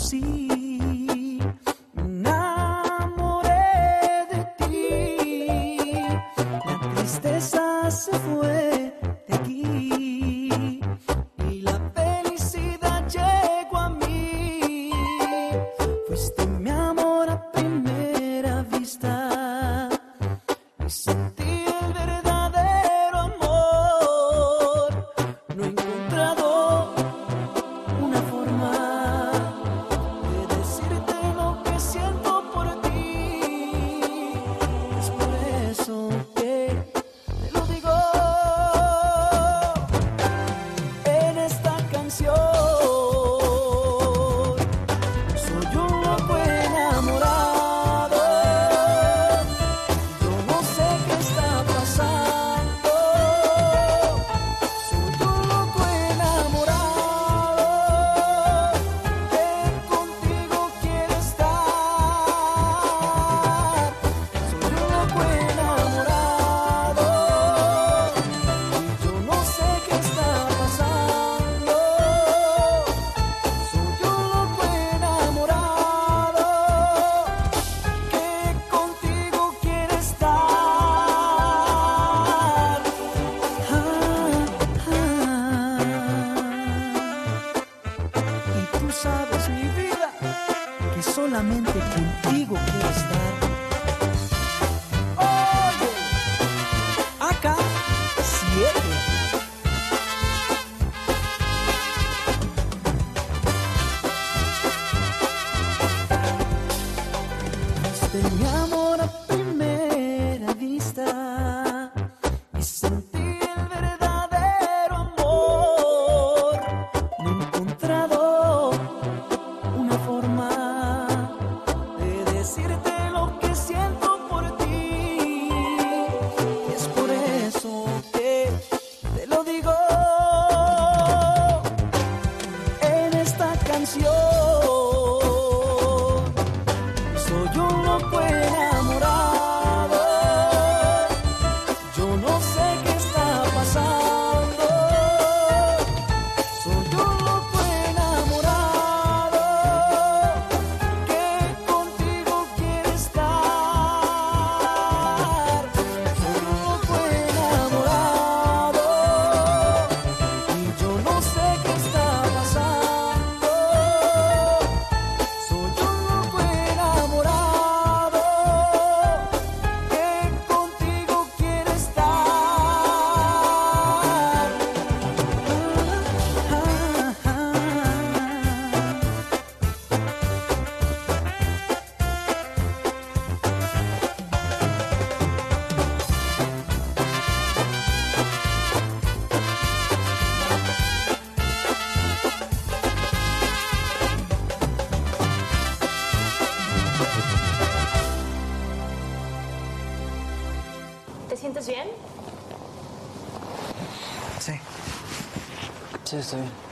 conocí. Me enamoré de ti. La tristeza se fue de aquí. Y la felicidad llegó a mí. Fuiste mi amor a primera vista. Y tú sabes mi vida, que solamente contigo quiero estar. canción. ¿Te sientes bien? Sí. Sí, estoy bien.